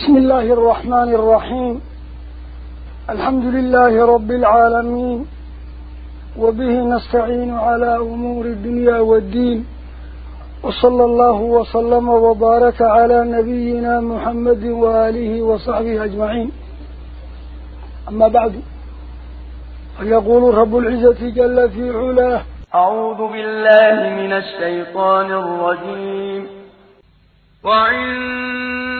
بسم الله الرحمن الرحيم. الحمد لله رب العالمين وبه نستعين على أمور الدنيا والدين وصلى الله وسلم وبارك على نبينا محمد وآله وصحبه أجمعين. أما بعد فيقول رب العزة جل في علاه أعوذ بالله من الشيطان الرجيم.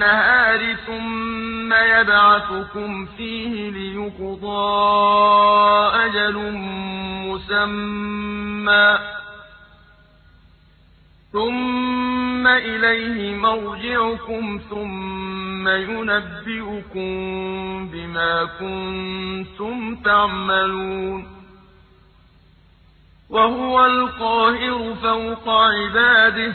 بالنهار ثم يبعثكم فيه ليقضى أجل مسمى ثم إليه مرجعكم ثم ينبئكم بما كنتم تعملون وهو القاهر فوق عباده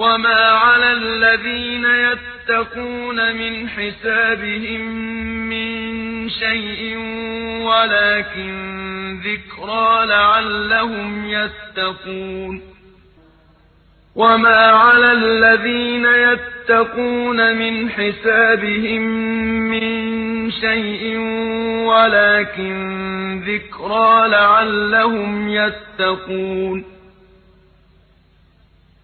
وما على الذين يتقون من حسابهم من شيء ولكن ذكرى لعلهم يتقون وما على الذين يتقون من حسابهم من شيء ولكن ذكرى لعلهم يتقون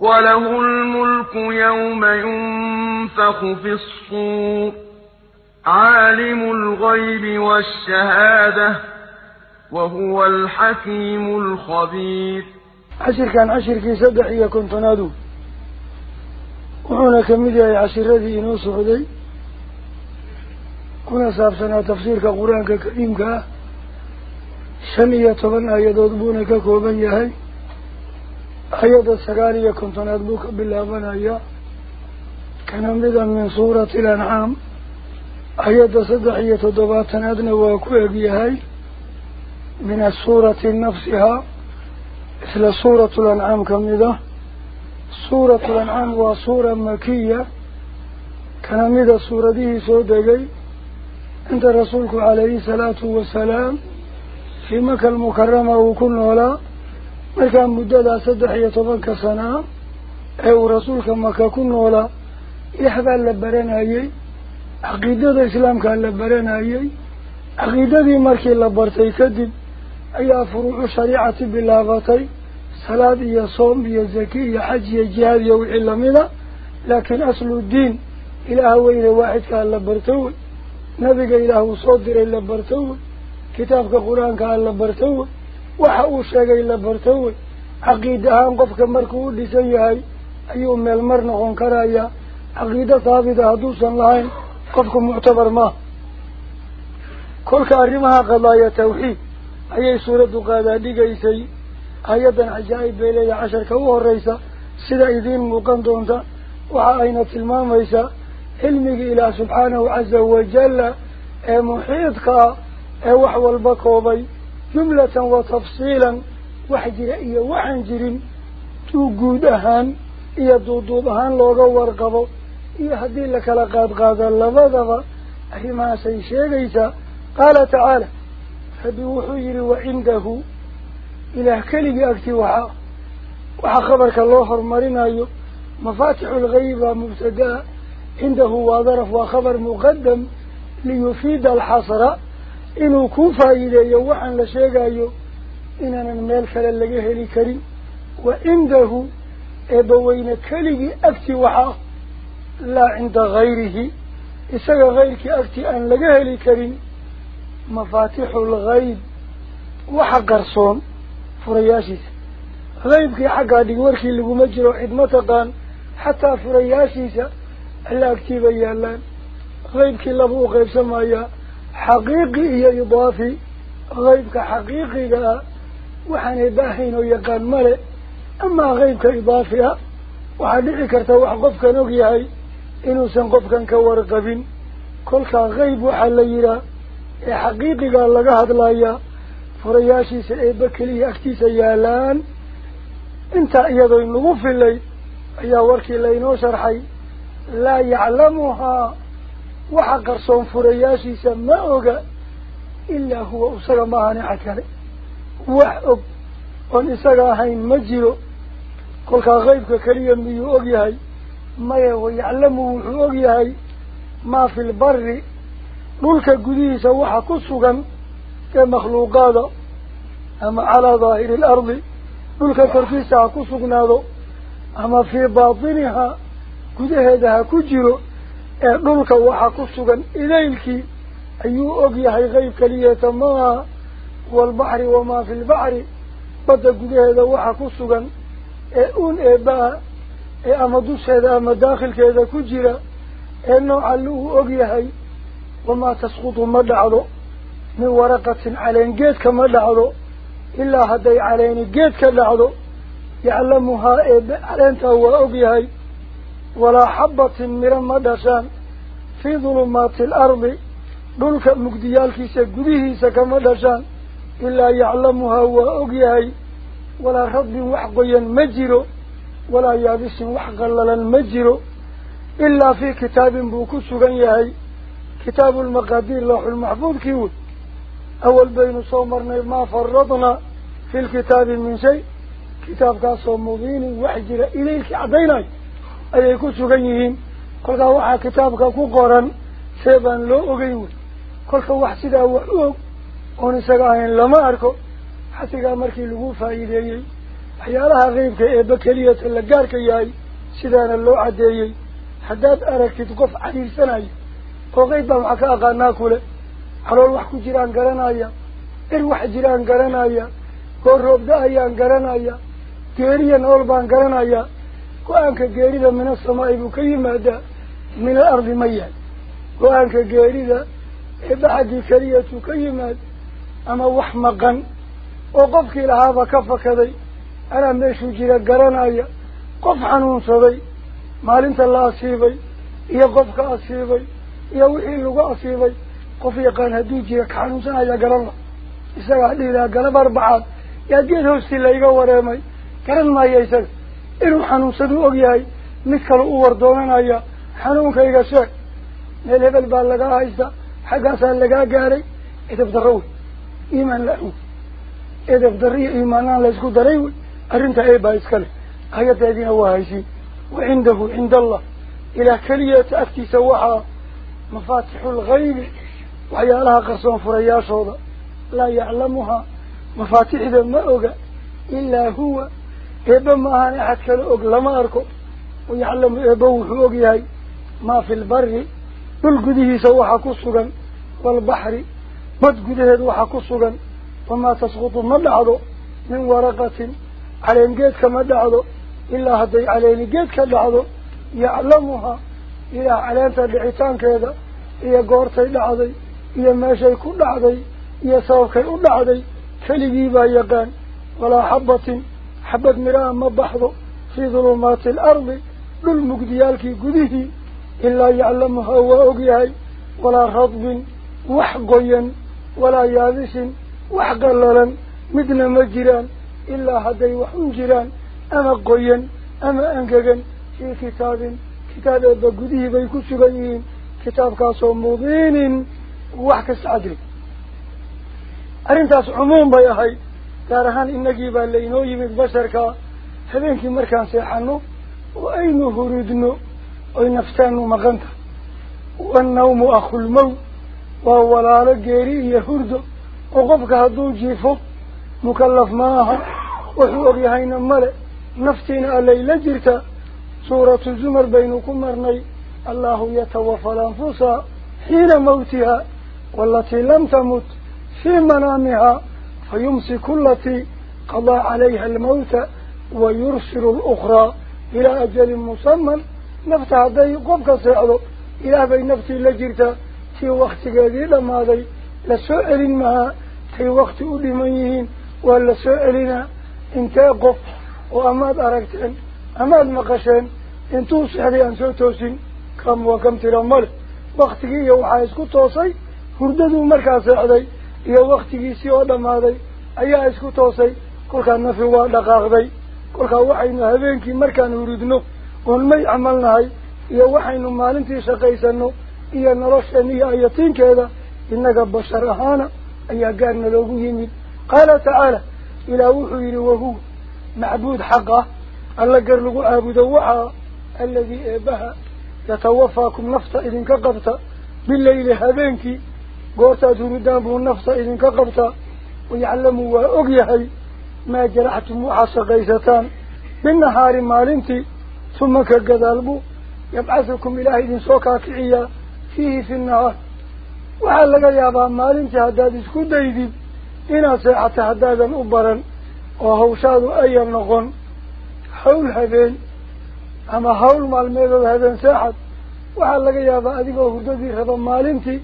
وله الملك يوم ينفخ في الصور عالم الغيب والشهادة وهو الحكيم الخبير عشر كان عشر كي سدح إيا كنت نادو. وحونا كميديا عشر ذي إنو سعودي. كنا سابسنا تفسير كقرآن كريم كا. آيادة سقالية كنت بنايا كان مدى من سورة الأنعام. آيادة صدحية ضباطنا أدنى وكوئك يهي من السورة نفسها. مثل سورة الأنعام كمدة سورة الأنعام وسورة مكية. كان مدى سورة ديه سودة عند رسولك عليه الصلاة والسلام. في مكة المكرمة وكل ولا. مركان مدد أصدح يتبان كسنة أو رسول كما كاكون ولا. يحبا لبرين أيي عقيدة الإسلام كان لبرين أيي عقيدة دي مركي لبرتي كدب. أي أفروع شريعة باللغتي صلاة يا صوم يا زكي يا حج يا جهاد يا وعلمنا لكن أصل الدين إلى أولي واحد كان لبرتوي نبي إلى هو صدر إلى لبرتوي كتابك كان لبرتوي markuu u dhisan yahay ayuu meel mar noqon karayaa caqiido haabita hadduusan lahayn qofku muctabar maaha kolka arrimaha qadaaya tawxiid ayay suuraddu qaadaa dhigaysay hay-addan cajaa'ib bay leedahay casharka u horreysa sida idiin muuqan doonta waxa ayna tilmaamaysaa cilmigii ilaah subxaanahu casa wajalla ee muxiidka ah ee wax walba koobay جملة وتفصيلا وحجر إيا وحنجر توقودهان إيا دودودهان لوغا ورقبو إيا هدين لك لقاد غادا لفظف أهما سيشيغيسا. قال تعالى فبوحجر وعنده إله كلب وحا وحخبرك الله مرنا أيو مفاتح الغيب مبتدأ عنده وظرف وخبر مقدم ليفيد الحصر. إنه كوفا إذا إليه وحن لشيقه إننا المال فلا لقيه لكري وإنده إبوين كلبي أكتي وحا لا عند غيره إساق غيرك أكتي أن لقيه لكري مفاتيح الغيب وحق رسوم فرياشيس غيبك حقا ديوارك اللي مجره إدمتقان حتى فرياشيس ألا أكتي بيالان غيبك اللي غيب سمايه ah baahayn oo yaqaan male amaa haybka idaafi ah waxaa dhici karta wax qofkan og yahay inuusan qofkan ka warqabin kolkaa hayb waxaa la yidhaah ee xaqiiqigaa laga hadlayaa furayaashiisa eebba keliya agtiisa yaalaan intaa iyadoo inagu filay ayaa warkii laynoo sharxay laa yaclamuhaa وحق صوم فرياشي سما إلا هو أسرى معاني حكالي وحب أن أسرى هين مجيرو قلقا غيبك كريا ميو أوجيهاي ما يعلمه أوجيهاي ما في البر نولك قديسة وحكو السغن كمخلوقات أما على ظاهر الأرض نولك كرفيسة وحكو السغن أما في باطنها قده هيدها كجيرو دولك وحكوسغان إليلكي أيو أغي هي غيب كلية ما والبحر وما في البحر بدا غده هذا وحكوسغان اون ابا اما دوش هذا اما داخل كذا كجرة انو علوه أغي هي وما تسقط وما من ورقة علين جيتك كما إلا هدي علين جيتك كما يعلمها ابا علينتا هو أغي هي ولا حبة من المدشان في ظلمات الأرض. دولك في سجده سكمدشان إلا يعلمها هو وأغيهي ولا رب وحق مجيرو ولا يابس وحقا للمجيرو إلا في كتاب بوكسو غنيهي كتاب المقادير لوح المحفوظ كيوت أول بين صومرنا ما فرضنا في الكتاب من شيء. كتاب كان صوموذين وحجر إليك عديناك wax sidaa wax u og oon isaga ahayn lama arko xasigaa markii lagu faa'iideeyey waxyaalaha qeybka eebba keliyata la gaarka yahay sidaana loo caddeeyey haddaad aragtid qof cariirsanayo oo qeyb baan wax ka aqaanaa kule calool wax ku jiraan garanaya ir wax jiraan garanaya goor roobda ayaan garanaya geeriya nool baan garanaya geerida min asamaa'i buu ka yimaadaa min al ardi ma yahay go-aanka geerida eebba xaggii keliyatu ka yimaad ama wax maqan oo qofkii lahaaba ka fakaday anaa meeshuu jira garanaya qof xanuunsaday maalinta la asiibay iyo qofka asiibay iyo wixii lagu asiibay qof yaqaan hadduu jira ka xanuunsanaya garan la isagaa dhiiraa galab arbacaad yaa geed hoostii layga wareemay garan maayo isaga yahay mid kale u wardoonanaya xanuunkayga sheeg meel hebel baa lagaa haysta xaggaasaa lagaa gaaray edab darro wey iimaan la-an wey edab darro iyo iimaanaan la isku daray wey arrinta eebaa iskale ayadeediina waa haysiin wa cindahu cinda allah ilaah keliyata agtiisa waxaa mafaatixu lgaybi waxyaalaha qarsoon furayaashooda laa yaclamuhaa mafaatixda ma oga ilaa huwa wayaclamu eebba wuxuu og yahay maa fi lbari dhul gudihiisa waxa ku sugan waalbaxri bad gudaheed waxa ku sugan wamaa tasqutu ma dhacdo min waraqatin caleen geedka ma dhacdo ilaa hadday caleeni geed ka dhacdo yaclamuhaa ilaah caleenta dhicitaankeeda iyo goortay dhacday iyo meeshay ku dhacday iyo sababkay u dhacday keligii baa yaqaan walaa xabbatin waa og yahay walaa radbin wax qoyan walaa yaabisin wax qallalan midna ma jiraan ilaa hadday wax un jiraan ama qoyan ama angegan fii kitaabin kitaab eebba gudihii bay ku sugan yihiin kitaabkaasoo mubiinin wax kasta cadri arrintaas cumuum bay ahayd markaan seexano oo aynu hurudno oy naftaanu maqan tahay wannawmu akhulmow waa walaalo geeri iyo hurdo oo qofka hadduu jiifo mukallaf ma aha wuxuu ogyahayna male naftiina allay la jirtaa suuratu zumar baynu ku marnay allahu yatawafa alanfusa xiina mawtiha waalatii lam tamut fii manaamihaa fayumsiku alatii qadaa calayha almawta wayursilu alukhraa ilaa ajalin musaman nafta hadday qofka seexdo ilaah bay naftii la jirtaa tii waktigeedii dhammaaday la soo celin mahaa tay wakti u dhiman yihiin waa la soo celinaa intee qof oo amaad aragteen amaad maqasheen intuu seexday aan soo toosin kam waa iyo waktigiisii oo dhammaaday ayaa isku toosay kolkaa nafi waa dhaqaaqday kolkaa waxaynu habeenkii markaan hurudno oon may camalnahay iyo waxaynu maalintii shaqaysanno iyo nolosheen iyo ayatiinkeeda innaga bashar ahaana ayaa gaarna loogu yimid qaala tacaala ilaah wuxuu yidhi wahuwa macbuud xaq ah alla gar lagu caabudo waxaa aladii eebbaha yatawafaakum nafta idinka qabta bileyli habeenkii قرت أدوردان بو النفط إذن كقبطة ويعلموا وأقيهي ما جرحتم وعصى قيستان من نهار مالنتي ثم كقذالبو يبعثكم إلى إذن سوكا كعيا فيه في النهار. وعلق يابا مالنتي هداد اسكو ديدي إنا ساعة هدادا أبرا وهو شاد أي النقن حول هذين أما حول مالميدا هذين ساعة وعلق يابا أذيبا هدادي خضا مالنتي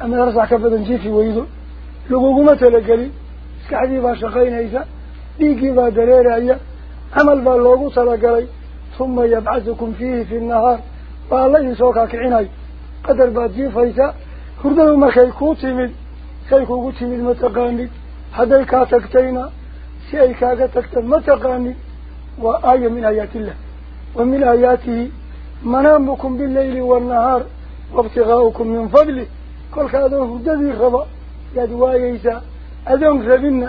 ama arsax ka badan jiifi weydo laguguma talagelin maskaxdii baa shaqaynaysa dhiiggii baa dareeraya camal baa loogu talagalay huma yabcathukum fiihi fi nahaar baa alla idinsoo kaakicinayo qadar baad jiifaysaa hurdadu markay kuu timid say kuugu timid ma taqaanid hadday kaa tagtayna si ay kaaga tagta ma taqaanid waa aaya min aayaatiillah wa min aayaatihi manaamukum billayli waannahaar waibtigaa'ukum min fadlih kolka adoo hurdadii raba yaad waayeysaa adoon rabinna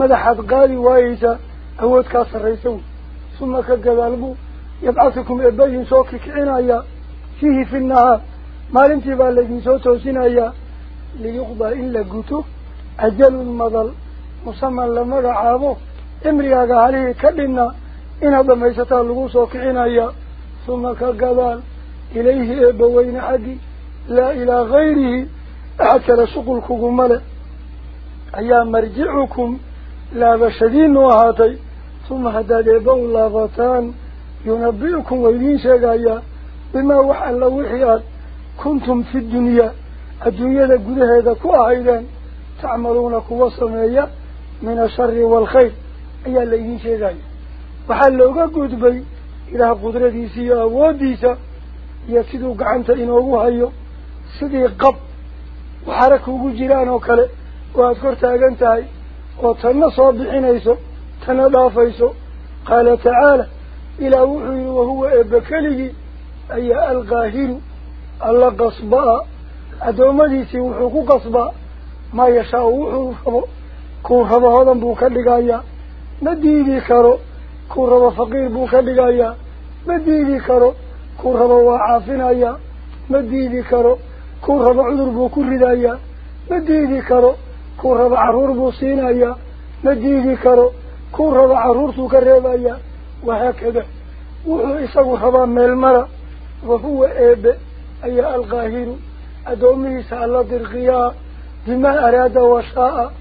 madaxaad qaadi waayeysaa awood kaa sarraysa wey suma ka gadaal buu yabcathukum eebba idinsoo kikicinayaa fiihi fi nahaar maalintii baa laydinsoo toosinayaa liyuqdaa in la guto ajalun madal musaman la magacaabo cimrigaaga halihii ka dhinna inaad dhamaysataa lagu ثم كقبال إليه أبوين حقي لا إلى غيره. أحد كرسق الكقوم أيام مرجعكم. لا بشدين وهاتي. ثم هداد أبو اللافتان ينبئكم ويدين شقايا بما وحى الله وحيات. كنتم في الدنيا. الدنيا قد هذا كوا عيدا تعملون كوا صمية من الشر والخير. أيها الليهين شقايا وحى الله قد بي. Waxara kuugu jiraan oo kale oo aada kor taagan tahay oo tanna soo bixinayso tana dhaafayso qaala tacaala ilaah wuxuu yihi wahuwa eebbe keligii ayaa alqaahiru alla qasbaa addoommadiisii wuxuu ku qasbaa maa yashaau wuxuu rabo kuu rabo hodan buu ka dhigayaa ma diidi karo كورو فقير بو كدغايا مديدي كرو كورو وعافنايا مديدي كرو كورو عذر بو كريدايا مديدي كرو كورو عرور بو سينايا مديدي كرو كورو عرور سو كريبايا وهكذا. وهو اسغو خبا ميل مرا وهو أب اي القاهر أدومي سألا درقيا بما اراد وشاء.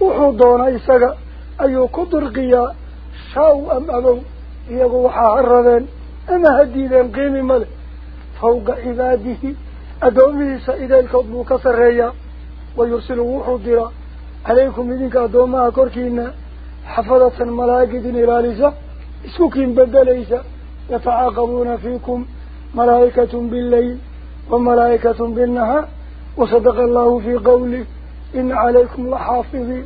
وحو دون اسغا أيو كدرقيا شاو أم أمم أبو يقو حاردان أما هديدان قيم ملك فوق عباده أدومي سائد الكضب كسر هيا ويرسل وحضرا عليكم إذنك أدوما أكوركينا حفظة ملاقيد إلاليسة اسوكين بدليسة يتعاقبون فيكم ملائكة بالليل وملائكة بالنهار. وصدق الله في قوله إن عليكم لحافظين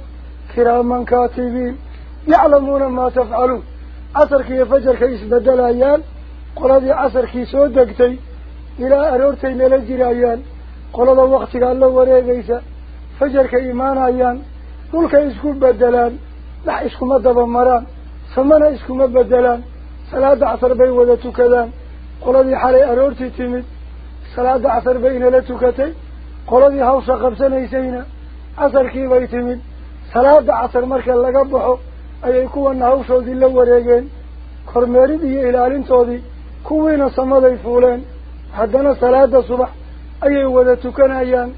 كراما كاتبين. يعلمون ما تفعلون. عصر كي فجر كي اسبدل أيان قلدي عصر كي سودكتي إلى أرورتين لجر أيان قلد وقت قال له وريقيسا فجر كي إيمان أيان قل كي اسكو بدلان. لا اسكو مدب مران. سمنا اسكو مبدلان صلاة عصر بي وذا كذان. قلدي حالي أرورتي تمد salaada casar bay inala tukatay qoladii hawsha qabsanaysayna casarkii bay timid salaada casar marka laga baxo ayay kuwa nahawshoodi la wareegeen kormeeridii ilaalintoodi kuwiina samaday fuuleen. Haddana salaada subax ayay wada tukanayaan.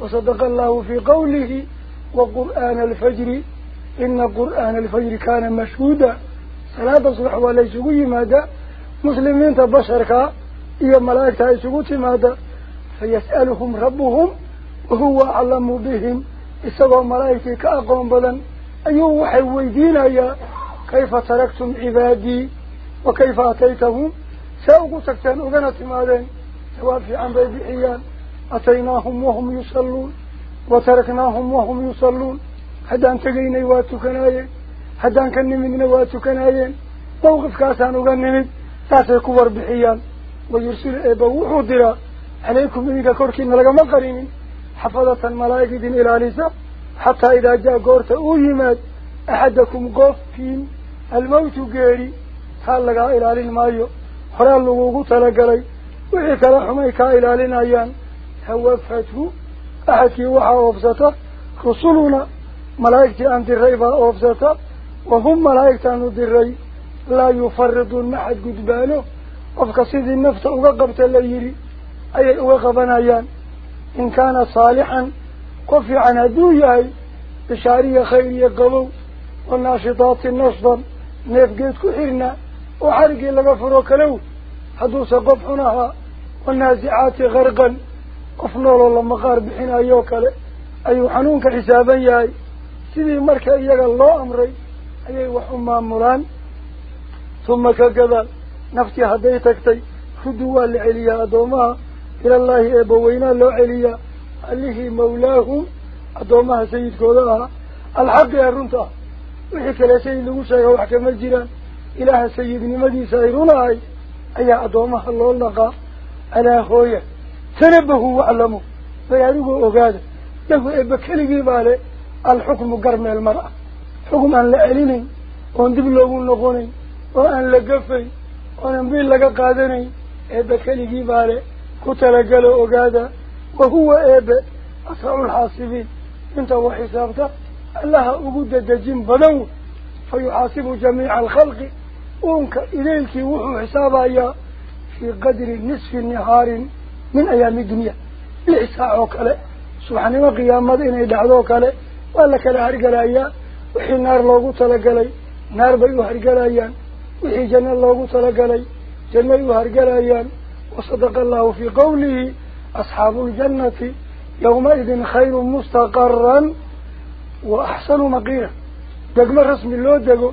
وصدق الله في قوله وقرآن الفجر إن قرآن الفجر كان مشهودا صلاة صلح وليس قوي ماذا مسلمين تبشرك إيا ملائك تعيش قوي ماذا فيسألهم ربهم وهو أعلم بهم إسوا ملائك كأقوم بذن waxay weydiinayaa kayfa taraktum cibaadii wa kayfa ataytahum see ugu tagteen ugana timaadeen توافي عن بيبحيان أتيناهم وهم يصلون وتركناهم وهم يصلون. حدان تقيني واتكنايين حدان كنمدنا واتكنايين موقف كاسان وغنمد ساسي كور بحيان. ويرسل إيبا وحضر عليكم إذا كوركين لغا مقرين حفظة الملائكة إلى لسا حتى إذا جاء قورت أوهمات أحدكم قفين الموت قيري حال لغا إلى المايو؟ حرال لغوغو تلقلي. وحيك لحميك إلى لنايان. توفته أحدكي وحا أوفزته. رسولنا ملائكة أنت الرئيبة أوفزته. وهم ملائكة أنت الرئيب لا يفرضون محد قدبانه. قفي عن أدوياي بشارية خيرية قبو والناشطات النشطا نفقيت كحرنا وحرق لغفروك له حدوث قفحناها والنازعات غرقا قفنول الله مقار بحنا يوكله أي حنونك حسابا ياي سيدي مركا إياك الله أمري أي وحمام عليه مولاهم أدومها سيد كودها الحق يا رنتا. وحكى لسيد لغوشا وحكم الجيران إله سيد نمدي سيرونا أي أي أدومها الله لقى ألا خويا تنبهوا وعلموا فيارقوا أقادا له إبا كلقي بالي. الحكم قرم المرأة. حكم أن لأليني وندب لهم نقوني وأن لقفي ونبيل لك قادني إبا كلقي بالي. كتلقلوا أقادا وهو إبا أسرع الحاسبين. أنت وحسابته الله أقود الدجين بنو. فيحاسب جميع الخلق. وانك إليك وحو حسابا في قدر نصف النهار من أيام الدنيا. لإحساء وكله سبحانه وقيامة إنه دعوه كله ولا كلا هرقلايا وحي النار لوغو تلقلي نار بيو هرقلايا وحي جنة لوغو تلقلي جنة يو هرقلايا وصدق الله في قوله. أصحاب الجنة يومئذ خير مستقرا وأحسن مقيرا دقم رسم الله دقو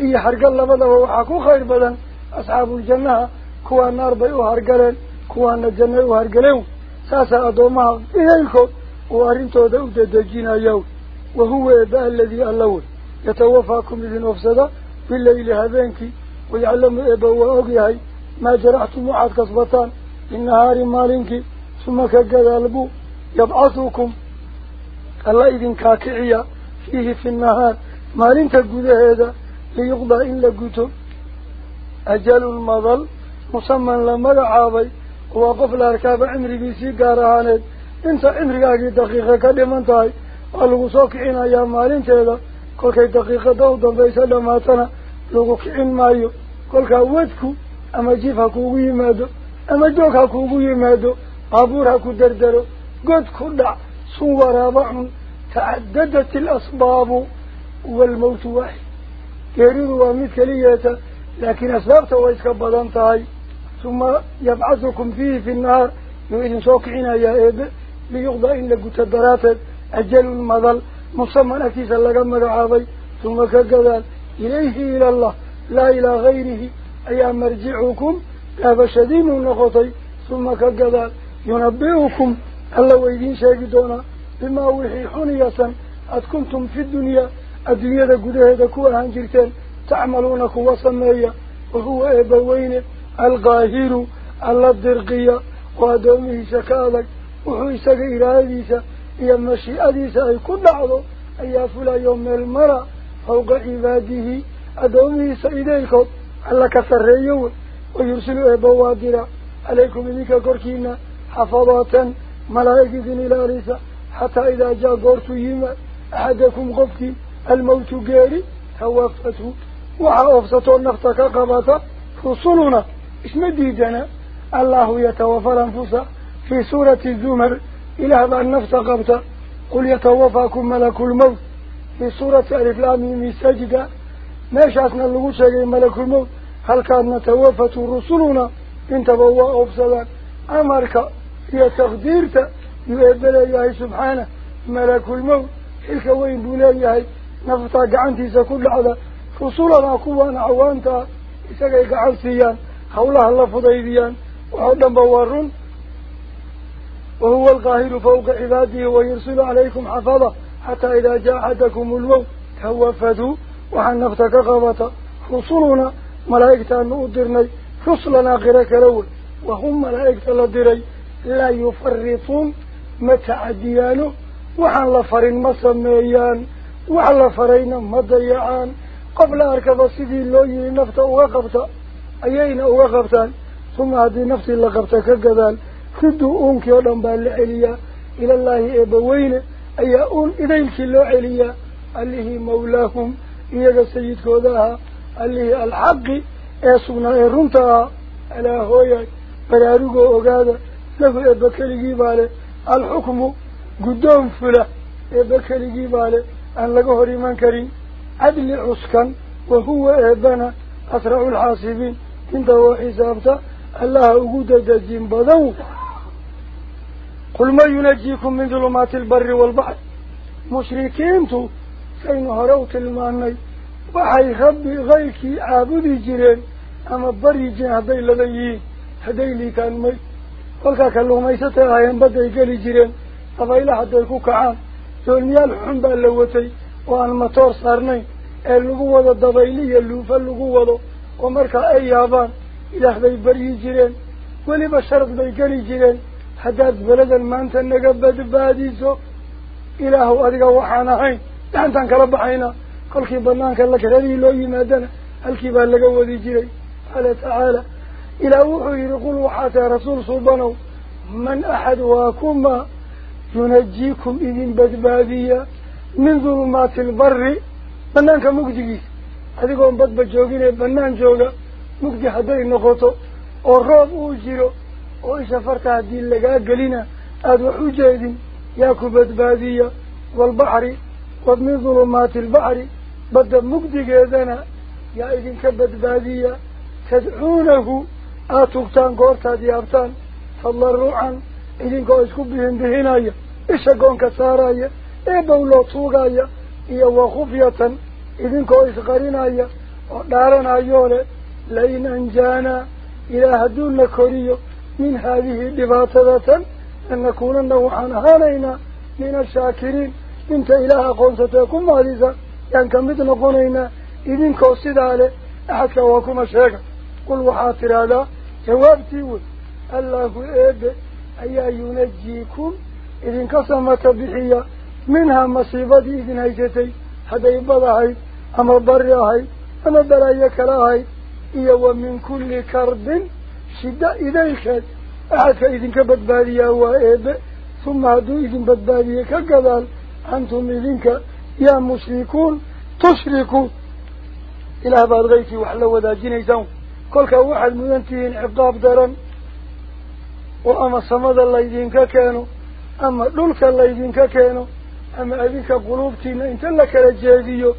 إيا هرقل لبدا وحاكو خير بدن أصحاب الجنة كوا النار بيو هرقلين kuwaana janno u hargalew saasaa addoomaha iyaylkood uu arrintooda u dadejinayow wahuwa eeba aladii alla wey yatawafaakum idin ofsada bileyli habeenkii wayaclamu eeba waa ogyahay maa jaraxtum waxaad ka gadaal buu yabcahukum alla idinkaa kiciya fiihi fi nnahaar maalinta gudaheeda liyuqdaa in la guto ajalun madal musaman la magacaabay وقف الأركاب عمري بيسي قارهانيد انت عمري اقي دقيقة كلمة تاي قالوا سوكعين أيام مالين تيدا كل كي دقيقة دودا بيسا لماتنا لغو كعين مايو قابورها كو دردرو قد كدع صور رابع تعددت الأسباب والموت واحد. كيريدوا مثلية لكن أسبابته ويسكبضان تاي. ثم يبعثكم فيه في النهار يؤذن سوكعنا يا إيب. ليقضى إن لقوت الدراتة أجل المظل مصمم أكيسا لقم رعاضي ثم كقذال إليه إلى الله. لا إلى غيره. أي مرجعكم. كاب شدين النقطي ثم كقذال ينبئكم الله ويدين شاكدونا بما وحي حنية أد كنتم في الدنيا الدنيا دا قده دا كوها هنجرتين تعملون كوا سمية وهو إيبوين القاهر الدرقية وأدومه شكالك إساق إراديسة هي مشيئة أي كل عضو أي فلا يوم المرأة فوق عباده. أدومه سيديكم الله كسريون ويرسل إبوادنا عليكم منك كوركينا حفظات ملائكة إلى رسا حتى إذا جاء قرط يما أحدكم قفتي الموت قاري توفته وحافظته النفط كقبطة رسلنا اسم ديدنا الله يتوفى الأنفس في سورة الزمر إلى هذا النفس قبطة قل يتوفاكم ملك الموت في سورة ألف لام سجدة اللغو شيء ملك الموت هل كان نتوفت رسلنا انت هي تقديرته. يقبل إياه سبحانه ملك الموت حلك وين بولاياه نفطا قعنتيسا كل هذا رسولنا قوانا عوانتا hawlaha la fudaydiyaan waxoo dhanba waa run وهو القاهر فوق عباده ويرسل عليكم حفظة حتى إذا جاء أحدكم الموت توفدوا وعن نفتك قبطة. رسلنا ملائكة نؤدرني رسلنا غيرك الأول وهم ملائكة لدري. لا يفرطون متعديانه وعن لفرين مسميان وعن لفرين مضيعان قبل أركب سيدي اللوي نفط وقبت أيين وقبتان ثم هذه نفسي لقبتك كذال كدوا أنك ولم بالعليا إلى الله إبوين أي أون إذيك اللو عليا. اللي مولاهم. إيجا سيد كوداها. اللي الحق. إيسونا إرنتها على هويا. برارقو أقادا له إبكالي باله الحكم قدام فلا. إبكالي باله أن لقوه ريمان كريم. عدل عسكا وهو إبنا أسرع الحاسبين. انت هو حسابته. الله أقود دجين بدو قل ما ينجيكم من ظلمات البر والبحر. مشركين تو. سين هروت الماني وحي ربي غيك عابدي جيرين. أما بري جين هدي لديين هدي لي كان مي قلقا كالله ميسته آيان بدي قلي جيرين قبيلة حتى يكون كعام دولميال حنبا اللوتي وأن مطور صارنين اللقوة الضبيلية اللوفة اللقوة ومركا أي يابان إله بي بري جيرين ولي بشرط بي قلي جيرين حداد بلدا ما أنت نقبد باديسو إله أدقى وحانا حين لعنتان كربحينا كل كي بنانك لك هذه لو يمادنا الكبار لقوة ذي جيرين قال تعالى إلى وحي يقول وحاتى رسول صوبانو من أحد واكما ينجيكم إذن بدبادية من ظلمات البر بنانك مقدقيس adigoo badba joogine banaan jooga mugdi hadday noqoto oo roob uu jiro oo isha farta haddii lagaa gelina aada wax u jeedin yaa ku badbaadiya waalbaxri wa min goortaad yaabtaan tadarucan idinkoo isku bihin bihinaya isha goonka saaraya ee bawloo tuugaya iyo wa khufyatan idinkoo isqarinaya oo dhaaranayoo leh lain anjaanaa ilaa hadduuna koriyo min haadihi dhibaatadatan lanakuunana waxaan ahaanaynaa min ashaakiriin inta ilaah aqoonsatee ku maadisa yaan ka mid noqonaynaa idinkoo sidaa leh axadka waa kuma sheega qul waxaad tidhaahdaa جوابتي و الله إيد اي ينجيكم إذا قسمت بحية منها مصيبتي إذن هيجتي هذا يبضعي أما برعي أما برعي كراعي اي ومن كل كرب شدة اذنك اعك اذنك بدباليا و ايد ثم هدو إذن بدباليا كقبال أنتم إذنك يا مشركون تشركوا إلى هذا الغيث وحلو ذا جنيزون. كل كواحد مدنتين عقاب درن وأما صمد الله يدين كانوا أما دولك الله يدين كانوا أما أذيك ما إنت لك الجاهزيو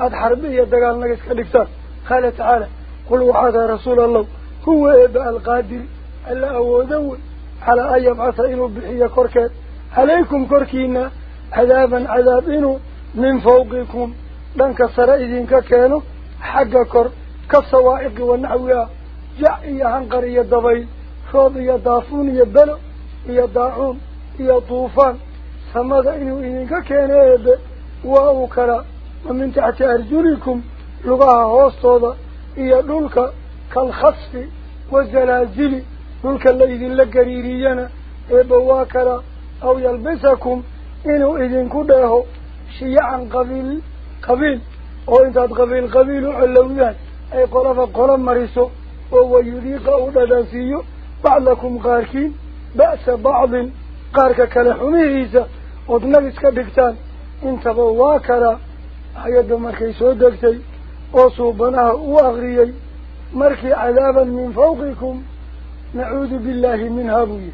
الحربية دقال نقص كالكتان قال تعالى قل هذا رسول الله هو إباء القادر ألا هو دول على أي بعثين بحية كركة عليكم كركينا عذابا عذابين من فوقكم لنكسر إذن كانوا حق كرك كالسوائق والنحوية جاء يهنقر يدبي فوض يدافون يبلو يداعون يطوفان سمد إنو إنك كان يد وأوكرا ومن تحت أرجلكم لغاها وسطوضة يدلك كالخصف والزلازل. ملك الذي لقريرينا يبواكرا أو يلبسكم إنو إذن كده. شيعا قبيل قبيل. وإنتاد قبيل قبيل علويان أي قلفة قلم مريسو وهو يريق أولا دانسيو بعلكم قاركين بأس بعض قارك كالحميزة ودنال اسكبكتان إنت بواكرا حياد مركيسو دكتي وصوبناه وأغريي مركي عذابا من فوقكم نعوذ بالله من هابوي.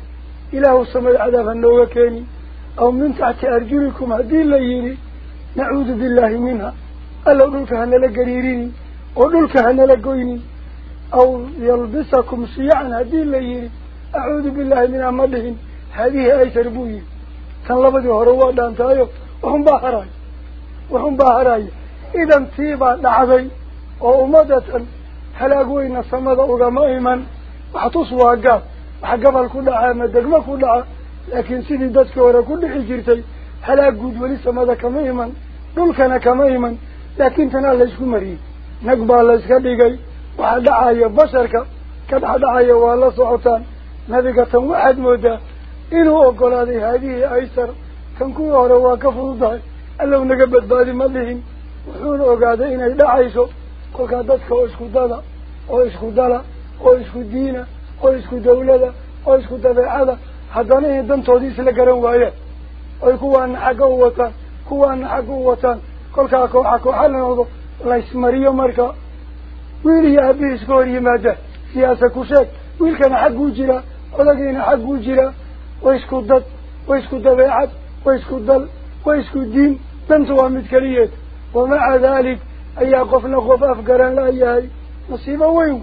إله السماء عذابا نوكيني أو من تحت أرجلكم هدي الليلي نعوذ بالله منها. ألا أدوك هنالك قريريني. Yihi tan labadii hore waa dhaantaayo waxun baa haraaya waxun baa haraaya idan tii baa dhacday oo ummadatan halaag weyna samada ugama iman wax tus waa gaab wax gabal ku dhaca ama degmo ku dhaca laakiin sidii dadkii hore ku dhici jirtay halaag guud weli samada kama iman dhulkana kama iman laakiin tanaa laysku mariyey socotaan nabiga tan waxaad moodaa inuu ogolaaday haadihii aysar kan kuwii hore waa ka fududahay allow naga badbaadi ma dhihin wuxuuna ogaaday inay dhacayso kolkaa dadka oo isku dada oo isku dala oo isku diina oo isku dawlada oo isku dabeecada haddana inay dantoodii isla garan waayeen oy kuwaana xagga u wataan kuwaana xagga u wataan kolkaa kooxa kooxa la noqdo لا يسمريه مركا. ويلي أبي إسكوري ماذا؟ سياسة كوشك ويل كان حق وجرة؟ ولقينا حق وجرة. ويسكو الدد ويسكو الدبيعات ويسكو الدل ويسكو الدين. تنسوا متكريات؟ ومع ذلك أي قفنا قف أفقرا لا أيهاي مصيبة ويو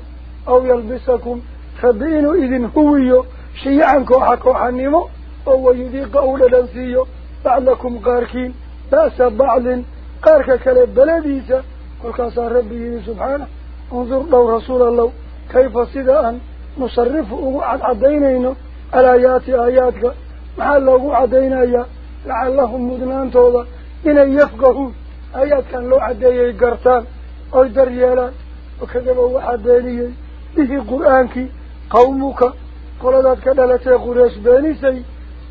أو يلبسكم خدينوا إذن هويو. شيعا كوحك وحنمو أو يذيق أولا لنسيو بعدكم قاركين. باسا بعض. قاركك لبلديسة وكاسا ربي سبحانه انظر لو رسول الله كيف صدا نصرف وعد عدينينا على آيات آياتك. مع الله عدينا يا لعلهم مدنان طولا إن يفقه آيات كان لو عدي قرطان أو دريالا وكذبوا هو عديني. به قرآنك؟ قومك. قلدات كدلتا قريش بانيسي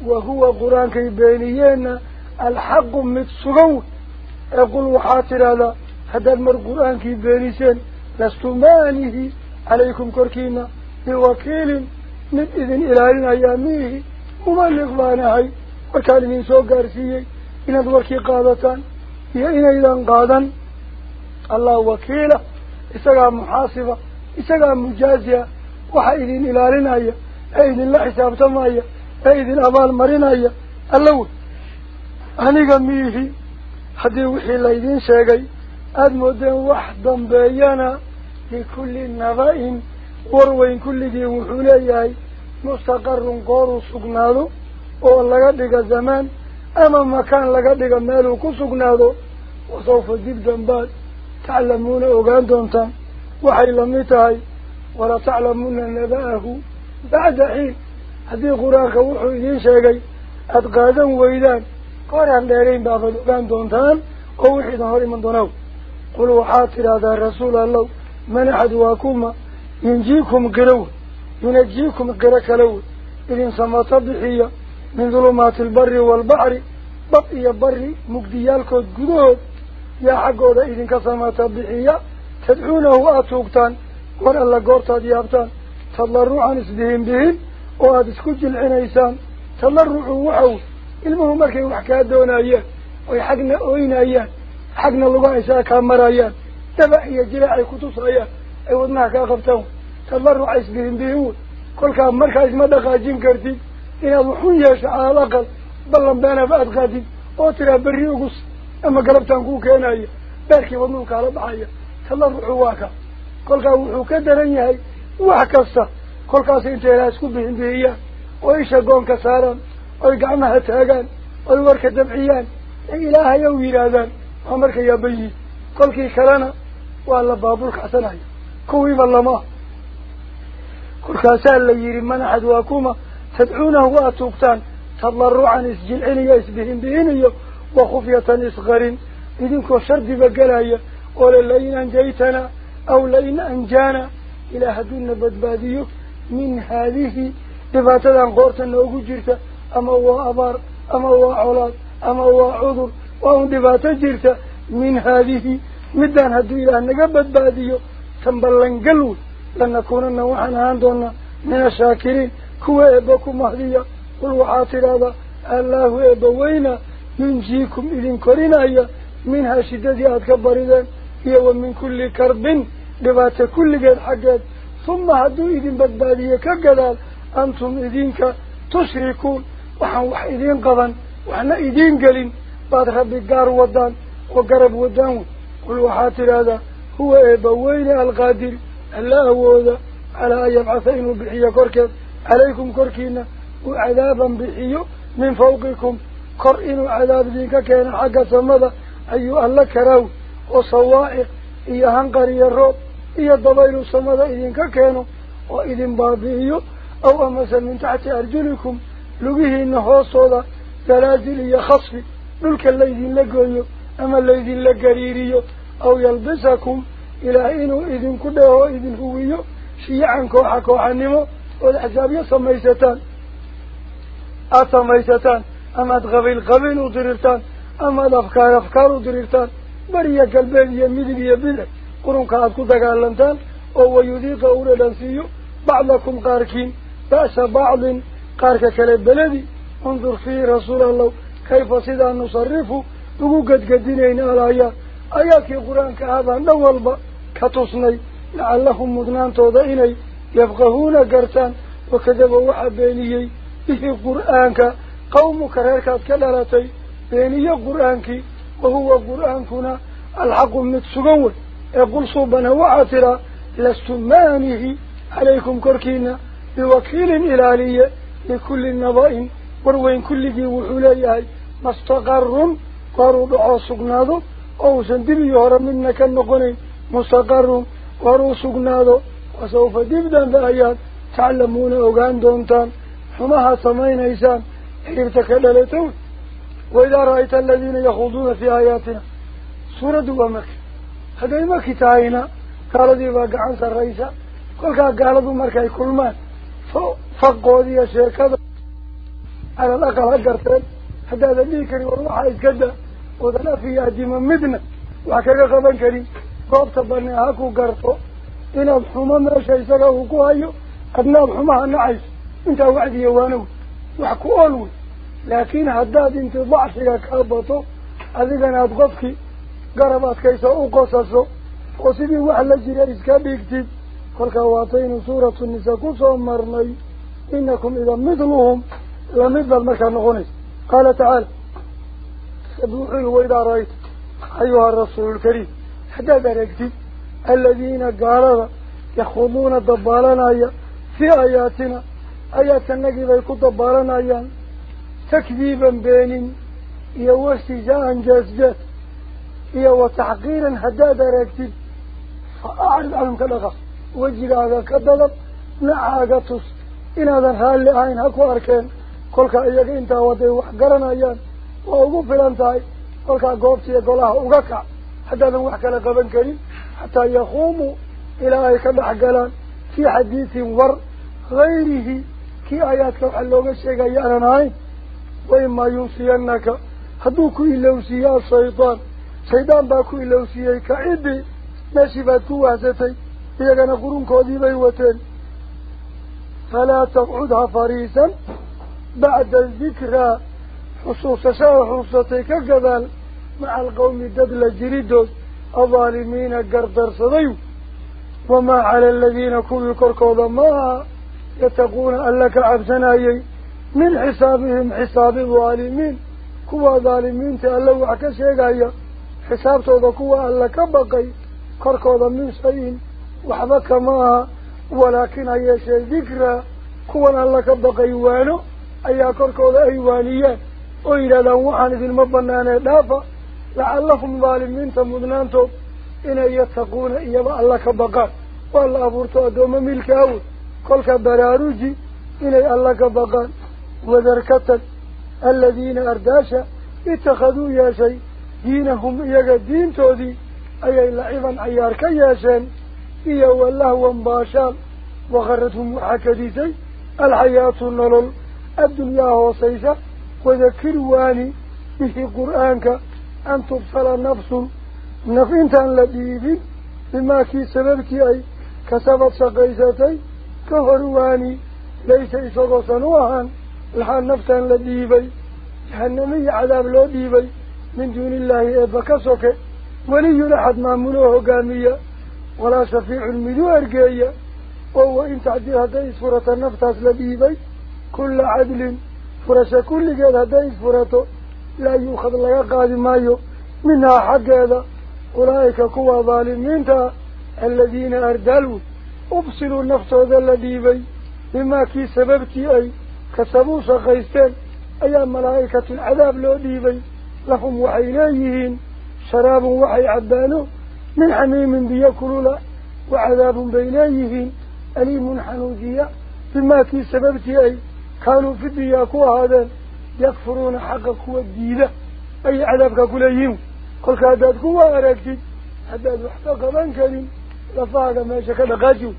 وهو قرآنك بانيينا الحق متصغو أقول وحاتر هذا. Mar qur-aankii beeniseen lastu maanihi calaykum korkiina biwakiilin mid idin ilaalinayaa miihi mubaliq baan ahay warkaan idin soo gaarsiiyey inaad warkii qaadataan iyo inaydan qaadan allah wakiila isagaa muxaasiba isagaa mujaaziya waxa idin ilaalinaya ee idinla xisaabtamaya ee idin abaal marinaya alla wey aniga miihi haddii wixii laydiin sheegay mustaqarun gooruu sugnaado oo laga dhiga zamaan ama makaan laga dhiga meeluu ku sugnaado wasawfa dib dambaad taclamuuna ogaan doontaan waxay lamid tahay wala taclamuuna naba'ahu bacda xiin haddii qur-aanka wuxuu idiin sheegay aada qaadan weydaan gooraan dheerayn baabaad ogaan doontaan oo wixiidan hor iman doonaw قلوا وحاطر هذا الرسول الله. من عدواكم ينجيكم قلو. ينجيكم قلك لو. إذن سما طبيعية من ظلمات البر والبحر. بطي بر مقديالك القلوب يا حقود إذن كسما طبيعية تدعونه أتوقتان ولا الله قرطة ديابتان تضلروا عن اسبهم بهم. وهذا سكج العنيسان. تضلروا وعو المهمك يوحكا دونا إياه ويحقنا أوينا إياه ay wadnaha kaa qabtaan tadaruca isbihin bihin wey kolkaa markaa isma dhaqaajin kartid inaad waxun yeesho calal aqal ballan beenaba aada qaadid oo tiraa berri ugus ama galabtaan kuu keenaya beerkii wadnuhu kaala baxaya tadarucu waa ka kolkaa wuxuu ka daran yahay wax kasta kolkaas intay ilaa isku bixin bixiyaan oo isha goonka saaraan oy gacmaha taagaan oy warka dabciyaan ee ilaahay ow yidhaahdaan أمرك يا بي قلك كلنا ولا بابلك أسناي كوي ولا ما كل كسال لي من أحد وأكوما تدعونه وأتوبتان تلا الرعن يسجلين يسبهن بهن يو وخفية صغرين إذنك شرد بقلايا قول لئن أنجيتنا أو لئن أنجانا إلى هدون بدباديو من هذه دباتا غورتا نوغو أما هو أبار أما هو أولاد أما هو عذر waa un dhibaato jirta min haadihi middaan hadduu ilaah naga badbaadiyo tan ballangal wey lanakuunana waxaan ahaan doonaa min ashaakiriin kuwa eebba ku mahdiya qul waxaa tidhahdaa allaahu eebba weyna yunjiikum idin korinaya minhaa shiddadii aada ka barideen iyo wa min kulli karbin dhibaato kulligeed xaggeed huma hadduu idin badbaadiye ka gadaal antum idinka بعد ربي قار ودان وقرب ودان كل وحاتر هذا هو إبوين القادر الله هو هذا على أن يبعثين بحية كركز عليكم كركينا وعذابا بحيو من فوقكم كرئين عذاب ذيك كان حقا سمضا أيها الله كراو وصوائق إيهان قري الرب إيه الضبير السمضا إذن كانوا وإذن بابيو أو أمسا من تحت أرجلكم لقيه النحو الصلاة تلازل يخصفي ذلك الذي لقيه أما الذي لقريريه أو يلبسكم إلى إنه إذن كده هو إذن هويه شيعا كوحا كوحا نمو والحساب يصميستان أصميستان أما تغبيل قبيل ودريرتان. أما الأفكار أفكار ودريرتان. بريا قلبين يميدي يبيلك قرون كعبكو دقالنتان وهو يذيق أولا لنسيه بعضكم قاركين بأس بعض قارك كلب بلدي. انظر فيه رسول الله. كيف سيدا نصرفه؟ نقول قد قدينينا لايا اياك القرآن كهذا نوال با كتصني. لعلهم مدنان توضعيني يفقهون قرتان. وكذب واحد بينيي. إيه به القرآن قوم كراركات كالالتي بيني القرآن وهو القرآن كنا الحق متسقون يقول صوبنا وعاترا. لستمانه عليكم كركينا. بوكيل إلالية. لكل النظائم وروين كل في وحوليه مستقر قرود عصقناده أو سندل يهرم منك النقني مستقر قرود عصقناده وسوف تبدأ بأيات تعلمون أغان دونتان حماها سمين إيسان إبتك للتون وإذا رأيت الذين يخوضون في آياتنا سورة دوامك هذا ما كتائنا قال ذي باقع عنصر رئيسا قل قال ذو مركي كل ما فقوذي شيء كذا على الأقل أقرتين حتى هذا ليكري والله يتقدى وذلا في أجيما مدنة. وحكاك قبان كريم. قوب تباني هاكو قرطو. إن الحمى ما شايسك هكو هايو. أدنا أنا هنعيش أنت وعد يوانو وحكو أولوي. لكن هداد انت ضعشك كابطو. أذيقنا أبغفك قربات كيسا أقصصو وصيبي وحلا جريار إسكا بيكتب قلقا واطين سورة النساء كوصا ومرني إنكم إذا مثلهم. لمن بل مكان قال تعالى سبوحي إذا رأيت أيها الرسول الكريم حتى بركتي الذين قالوا يخومون الضبالان في آياتنا. آيات النقي يكون الضبالان تكذيبا بين يو استجاء جازجات يو تحقيرا حتى بركتي فأعرض عنهم كدغة وجد هذا كدغة نعاقتس إن هذا الهال لأين هكو أركان. Kolkaa goobtiiyo golaha uga kac haddaadan wax kala qaban karin xataa yaquumuu ilaa ay ka dhex galaan fii xadiidin war hayrihi kii aayaadka waxa looga sheegaya aanan ahayn waimaa yunsiyanaka hadduu ku ilowsiiye ashaydaan shaydaan baa ku ilowsiiyey kacidii meeshii baad ku wahsatay iyagana qurunkoodii bay wateen falaa taqcud ha fariisan بعد الذكرى خصوصا ساو حصوصي كقبال مع القوم ددل جريدوز الظالمين قردر صديو. وما على الذين كوي كركوضا ما يتقون أن ألك عبسنايي من حسابهم حساب الظالمين. كوى ظالمين تألو عكسيك أي حساب توضا أن لك بقي كركوضا من سيين. وحبك ما ولكن أي شيء ذكرى كوا أن لك بقي وانو ayaa korkooda ay waaniyaan oo yidhahdaan waxaan idinma banaanee dhaafa lacallahum daalimiinta mudnaantood inay yattaquuna iyaba alla ka baqaan waa la abuurto addoommo milka awey kolka baraaruji inay alla ka baqaan wadar ka tag aladiina ardaasha ittakhaduu yeeshay diinahum iyaga diintoodii ayay laciban cayaar ka yeesheen iyo walahwan baashaal waqaradhum waxaa kadisay alxayaatu nolol الدنيا وصية وذكر واني به قرآنك أن تبصل نفس نفينتا لديه بما كي سببك أي كسبت شقيستي كهرواني ليس إصدق صنوها لحال نفتا لديه جهنمي عذاب لديه من دون الله أبكسك ولي لحد ما ملوه قامية ولا شفيع المدوار قاية وهو إن تعديها دي صورة النفتا لديه كل عدل فرس كل جد هذي فرته. لا يؤخذ لا قادم مايو. منها حق هذا. أولئك قوى ظالمين الذين أردلوا. أبصروا النفط هذا الذي بي بما كي سببتي أي. كسبوا سخيستان أيام ملائكة العذاب لدي بي لهم وحيليهين شراب وحي عبانه. من حميم بيكلولا وعذاب بيليهين أليم حنوجيا بما كي سببتي أي. كانوا في الدياكو هذا يكفرون حق قوة جيدة أي عذاب عذابك كليهم قل كادات قوة أراكتين حداد وحفاق من كريم لفاق ما شكال غاجو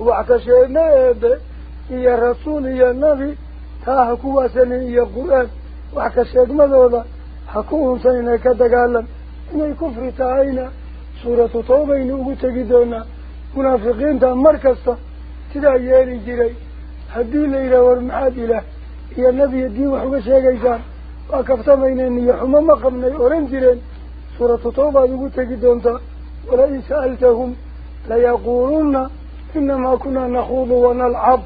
وعك شئنا يبا إيا الرسول إيا النبي تاه قوة سنين إيا القرآن وعك شئك مذوضا حقوهم سنين كتقالا إني كفر تاينا سورة طوبين وقتك دونا منافقين تا مركز تدعي تدا يالي جيري. هدي لي إلى إلى يا نبي الدين وحوك الشيء كان وكفت من أني حمام قمنا يورنجرين سورة طوبة يقول تجدون ذا ولئي سألتهم ليقولون إنما كنا نخوض ونلعب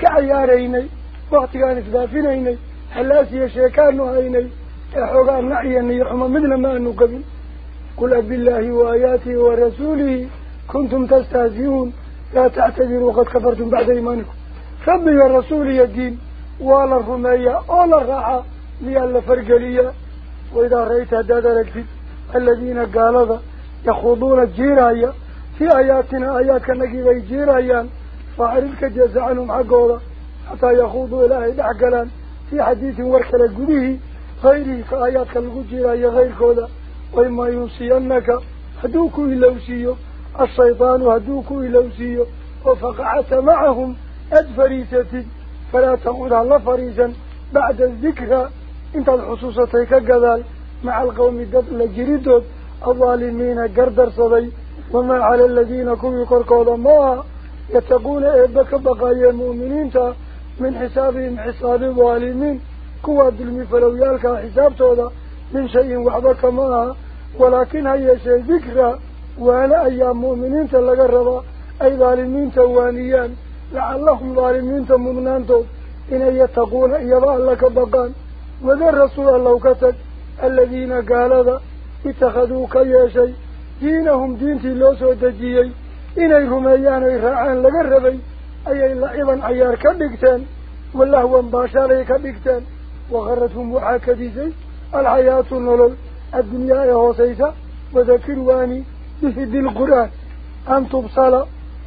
شعيا ريني وقت كان إثبافينيني حلاسي الشيكانو هيني أحوك أن نعيا أني حمام ما أنه قبل قل بالله وآياته ورسوله كنتم تستهزئون لا تعتذروا وقد كفرتم بعد إيمانكم ثمي الرسول يدين ولا رمية ولا رعا لألا فرقلية. وإذا رأيت هذا الكتب الذين قالوا يخوضون الجيرايا في آياتنا آيات كنقيب الجيرايا فعرفك جزاء معقولة حتى يخوضوا إلى بعقلا في حديث وركل قبيه غيره في آيات كنقيب غير كولا وإما يوصي أنك هدوكو إلى وسيو الشيطان هدوكو إلى وسيو وفقعت معهم الفريسة فلا تقودها الله فريسا. بعد الذكرى انت الحصوصة كقذال مع القوم قبل جريدود الظالمين قردر صدي. وما على الذين كم يقرقوا ما يتقون إبك بقايا المؤمنين من حسابهم حساب الظالمين. قوة دلمي فلو يالك حساب تودا من شيء وحبك ما. ولكن هي شيء ذكرى ولا أيام مؤمنين تلقى الرضا أي ظالمين توانيان. لعلهم ظالمين تمنانتو إن يتقون إيضا لك بقان وذا الرسول الله كتك الذين قال ذا اتخذوك يا شيء. دينهم دين لو ودجيي. إن الهميان إرعان لك الربي أي إلا أيضا عيار كبكتان. والله وانباشا لك بكتان وغرتهم وحاكديسي الحياة النلل الدنيا يا يهوسيسة وذكرواني يهدي القرآن. أن تبصلوا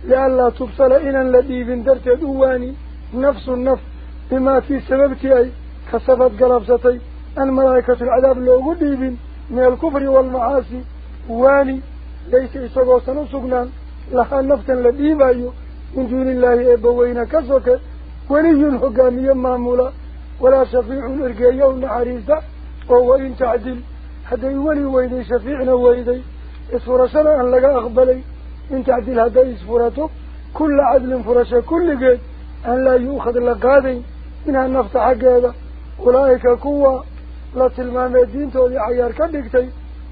يا الله تبصل إلى الذي من درت أواني نفس النفس بما في سببتي كسفت قلبستي الملائكة العذاب اللي أغدي من الكفر والمعاسي واني ليس إصابه سنوسقنا لها نفتا الذي بأيو. من دون الله أبوين كسوك. ولي حقامي معمولا. ولا شفيع إرقايون عريزة وهو إن تعدل. حتى يولي ويدي شفيعنا ويدي. إصفر سنة أن لقى أقبلي. انت عدل هذا يسفرته كل عدل فرشة كل قيد أن لا يؤخذ لقادي إنها النفط حق هذا. أولئك قوة لا تلمان الدين تولي عيار كبكتي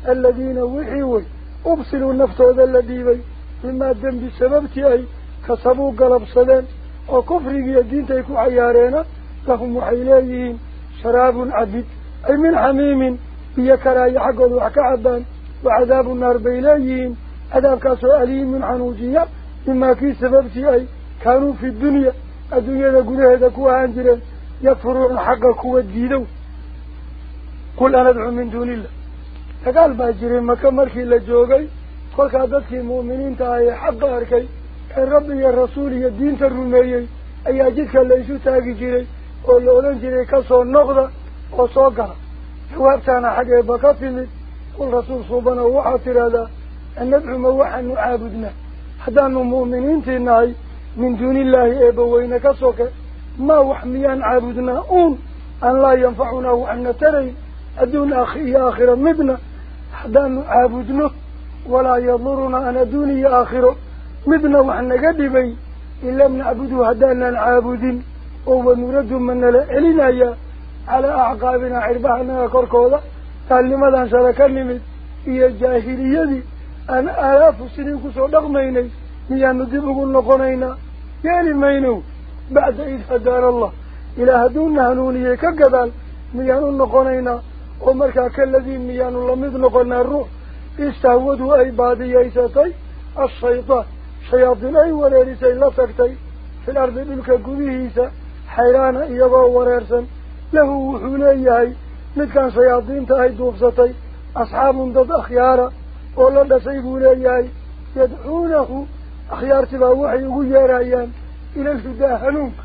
الذين وحيوي أبصلوا النفط هذا الذي بي لما الدم بسببتي أي كسبوا قلب صدام وكفر الدين تيكو عيارين لهم وحيليين شراب عبد أي من حميم. بيكرا يحقوا الوحك عبان. وعذاب النار بيليين أذاب كسو أهلي من عنوجية إما كي سببت أي كانوا في الدنيا الدنيا ذا قلها ذا كوا أنجلا يفرعون حق كوا الديدو قل أنا أدعو من دون الله. فقال باجرين ما كمرك إلا جوغي قل كادتك المؤمنين تاهي حق أركي. الرب يا الرسول يا دين ترمي أي أجدك اللي شو تاقي جيري قل أولن جيري كسو النقضة وصوقها جوابتانا حق إباكا في قل رسول صوبنا وحاطر هذا. Waxaanu caabudnaa haddaanu mu'miniintii nahay min duuni illaahi eebbaweyne ka soke maa wax miyaan caabudnaa uun aan laa yanfacunaa waxna tarayn adduun akhi iyo aakhiro midna haddaanu caabudno walaa yadurunaa an adduun iyo aakhiro midna wax naga dhibay in lam nacbudu haddaanaan caabudin oo wanuraddu ma nala celinayaa calaa acqaabinaa cirbahanaga korkooda gaalnimadaan shara ka nimid iyo jaahiliyadii أنا آلاف السنين كسو دغميني ميان نجيبه النقنين يالي يعني مينو؟ بعد إذ هدار الله. إلى هدونا هنوني كقبال ميان النقنين ومركا كالذين ميان اللمذ نقن الروح. استهودوا أي بادي أيساتي الشيطان. شياطين أي ولا رسالة لسكتي في الأرض بلك قبيهيسا حيران إيضا وريرسا له وحولي أي من كان شياطين تأي دوفزتي أصحاب ضد أخيارا. La dhashay buu leeyahay yadcuunahu akhyaartibaa waxay ugu yeerayaan ila alhudaa hanuunka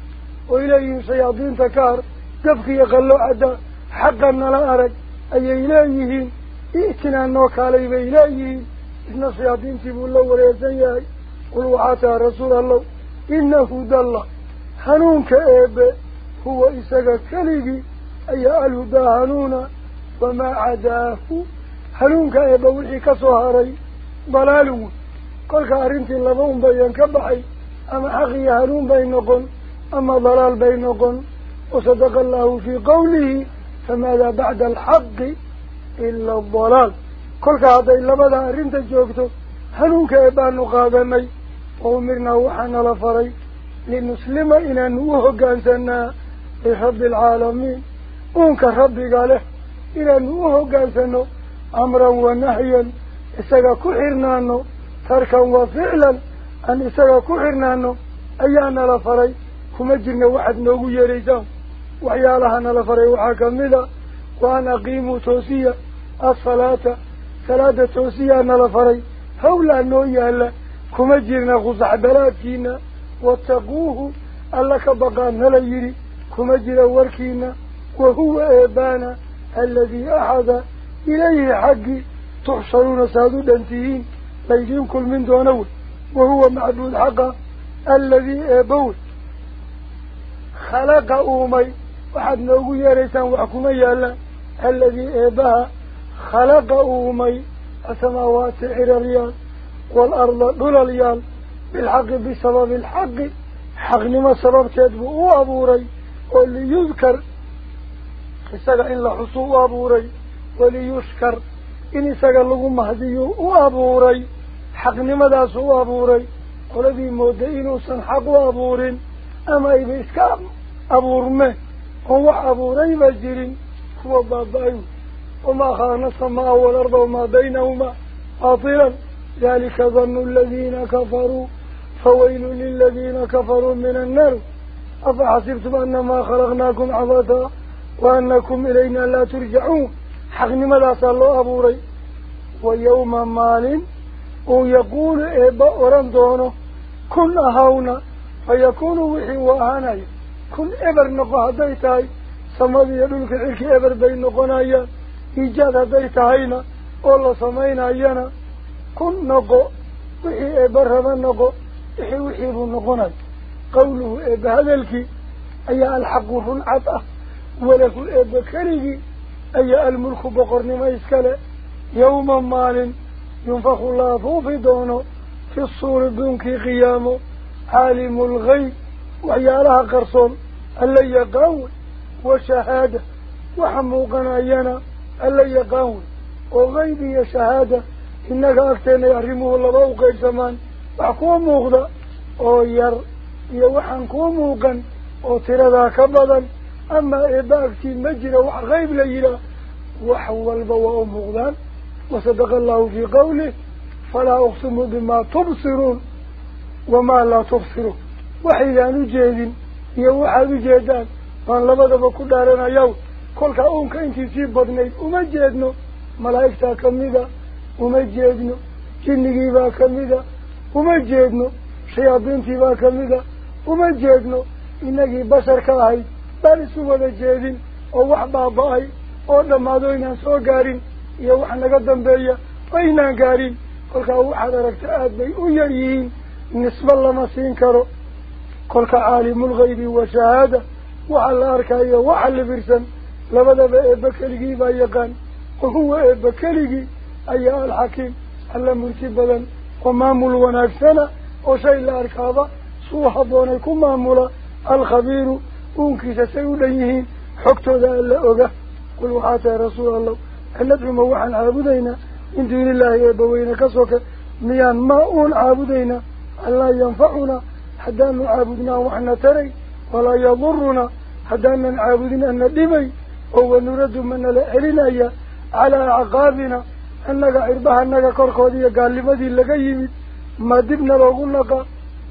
وإليه شياطين تكار قفك يقلو عدا حقا نلا أرك أي إليهين ائتنا النوك علي بإليهين إن شياطين هنونك إيب وحي كسوهاري ضلالون كل كارنتي لبون بيان كبحي أما حقي هنون بينكم أما ضلال بينكم وصدق الله في قوله فماذا بعد الحق إلا الضلال كل هذا إلا بدا أرنت جوكتو هنونك إبان قادمي وأمرنا وحنا لفري لنسلم أمرا ونحيا إساقا كحرنانو تركا وفعلا أن إساقا كحرنانو أيانا لفري كما جرنا واحد نوغو يريسان وحيالها لفري وحاكمدا وأن أقيموا توسية الصلاة صلاة توسية نلفري. هولا نويا الله كما جرنا خصح بلاتينا واتقوه ألك بقان هلا كما جرى وركينا. وهو إيبانا الذي أحد إليه حقي تحصرون سادو دانتيين ليجين كل من دونه وهو معبود حقا الذي إيبون خلق أومي وحد نوغو يريسان وحكومي يالا الذي إيبها خلق أومي السماوات عرريان والأرض دولاليان بالحق بسبب الحق. حق نما سبب تدبو أبوري وليذكر إساق إن لحصو أبوري وليشكر. إن إساق لغو مهديو أبوري حق نما داسو أبوري ولذي مودئين سنحق أبورين أما إذا إسكام أبورمه. هو أبوري مجرين هو بابايو. وما خان السماء والأرض وما بينهما باطلا. ذلك ظن الذين كفروا. فويل للذين كفروا من النار. أفحسبتم أنما خلقناكم عبثا وأنكم إلينا لا ترجعون. حقني ماذا صلوا أبوري ويوم مال ويقول إبا ورندونه كن أهونا فيكون وحي وأهاني كن إبر نقو هديتاي سمد يدلك عرك إبر بين نقنايا إيجاد هديتاينا والله سمينا أينا كن نقو وحي إبر هذا نقو وحي وحي نقناي قوله إبا هذلك أي الحق رنعته وله إبا كريه أي الملك بقرن ما يسكله يوما مال ينفخ الله فوفي دونه في الصور دونك قيامه عالم الغيب وعيالها قرصون اللي يقاول وشهادة وحموقنا أينا اللي يقاول وغيبي شهادة إنك أكتين يحرمه الله بوقع زمان وحكوه مغضى وير يوحن كو موقن وترى كبدا أما إباكتي مجرى وغيب ليلا وحول بواء مغضان وصدق الله في قوله فلا أقسم بما تبصرون وما لا تبصرون. وحيدا نجيد يوحى بجيدان وان لبدا كدارنا يوم كلك أونك انتي سيب بدنيد ومجيدنو ملايكتا كميدا ومجيدنو جنگي با كميدا ومجيدنو شياطينتي با كميدا ومجيدنو إنكي بشر بل سوى جيدين wax naga dambeeya oo inaan gaarin kolkaa waxaad aragta aada bay u yar yihiin nisbe lama siin karo kolka caalimulghaybi wa shahaada waxa la arkayo waxa libirsan labadaba eebba keligii baa yaqaan wahuwa eebba keligii ayaa alxakiim alla murti badan oo maamul wanaagsana oo shay la arkaaba suu habboonay ku maamula alkhabiiru أون كيسا سيوليه حكتو ذا ألا أغا قلوا حاتا رسول الله. الذي موحا عابدين إن دين الله يبوين كسوك. ميان ما أون عابدين ألا ينفعنا حتى من عابدنا وحنا تري ولا يضرنا حتى من عابدنا أن ديمي هو نرد من الألين على عقابنا. أنك إربها أنك كرخوذي قال لما دين لك يمي ما دبنا لغلق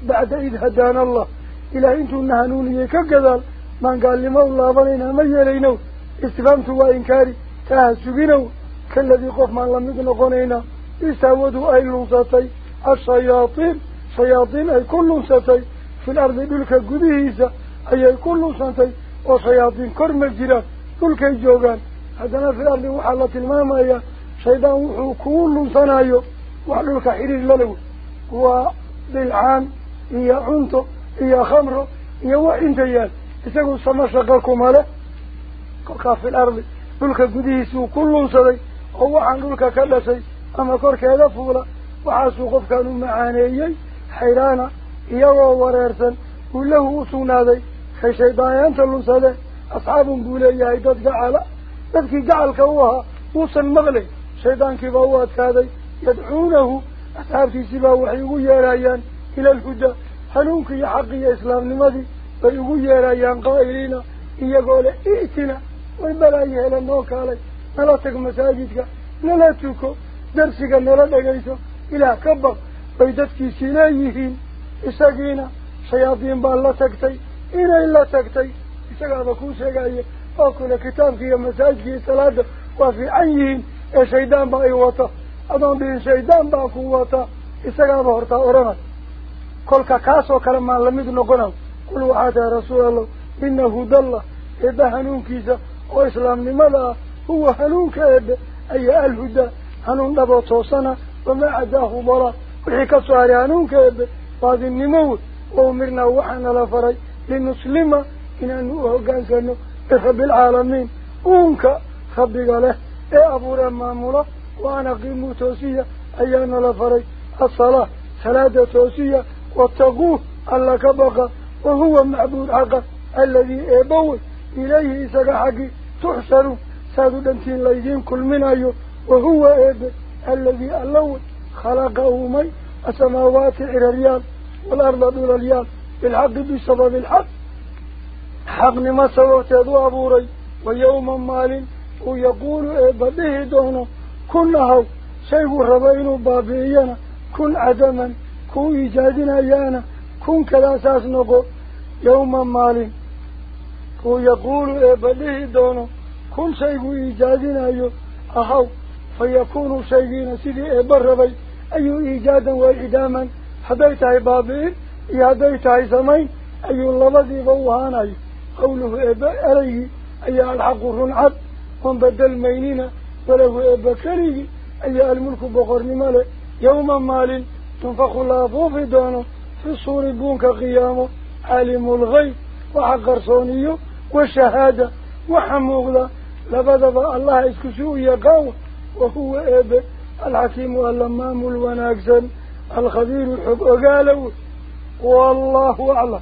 بعد إذ هدان الله. إلى أنتو النهانون يكذل من قال لما الله بلينا ما يلينا استفامت وإنكاري تهسبنا كالذي قف من الله يكن قنينا استعودوا أي لنصتي الشياطين شياطين أي كل لنصتي في الأرض بلك قديسة أي كل لنصتي وشياطين كرم الجرى تلك الجوغان هذا في الأرض وحالة الماما يا شيطان وحو كل لنصنايو وحلو لك حرير للو وبالعام هي عمتو هي خمرو هي وحين تيال إذا سما شقكم على كف الأرض كلك جديس وكل صدي هو عن كلك كل شيء أما كرك هذا فولا وعاسو قفك المعانيي حيرانا يوى وريرسا كله أسونا ذي خيشي بايان تلون صدي أصحاب بولي يهدد جعلا ذلك جعل كوها وصا مغلي شيطان كباوات كاذي يدعونه أصحاب تيسيبا وحيوه يرايان إلى الهدى حنوك يا إسلام لماذا nala tag masaajidka nala tuko darsiga nala dhegayso ilaah ka baq bay dadkiisii leeyihiin isagiina shayaadiin baa la tagtay inay la tagtay isagaaba kuu sheegaya oo kale kitaabki iyo masaajidki iyo salaada waa fiican yihiin ee shaydaan baa ay wata adoon dhihin shaydaan baa ku wata isagaaba hortaa odhanay kolka kaasoo kale maan lamid noqonaw قل وحدا رسول الله إنه دل الله. إذا حنون كيسا وإسلام لماذا؟ هو هنون كيسا أي الهدى هنون نبا توسنا وما عداه برا وحكا سهر حنون كيسا بعض النموت وأمرنا وحنا لفري لنسلم إن أنه كان سنو. بخب العالمين. أونك خبق له إي أبو رمامولا وأنا قيمه توسية أيانا لفري الصلاة صلاة توسية واتقوه الله كبقى. وهو معبود حقا الذي ايبوه إليه إساق حقي تحسنه سادو دمتين ليجين كل من أيوه وهو ايبه الذي ألوه خلقه مي. السماوات إلى الريال والأرض دول الريال بالحق بسبب الحق. حق ما سوت يدو أبوري ويوما مال. ويقول ايبه به دونه كن هاو. شيخ ربين بابينا كن عدما. كن إجادنا يانا. كن كذا ساس نقو يوما مالي هو يقول إيه إبليه دونه كن شيقو إيجادين أيو أحاو فيكون شيقين سيدي إيه إبربي أي إيجادا وإداما حديت عبابين إيهديت عزمين أيو اللبذي بوهان أيو قوله إيه إبا أليه أي الحق رنعب من بدل مينينا وله إبا كريه أي الملك بغرن ماله يوما مال تنفق الله فوفي دونه في صور بونك قيامه عالم الغيب وحق رسونيه وشهادة وحموغلا. لبدأ الله إسكسوه يقاو وهو ايبه العكيم اللمام الوناكسن الخبير الحب وقاله والله أعلم.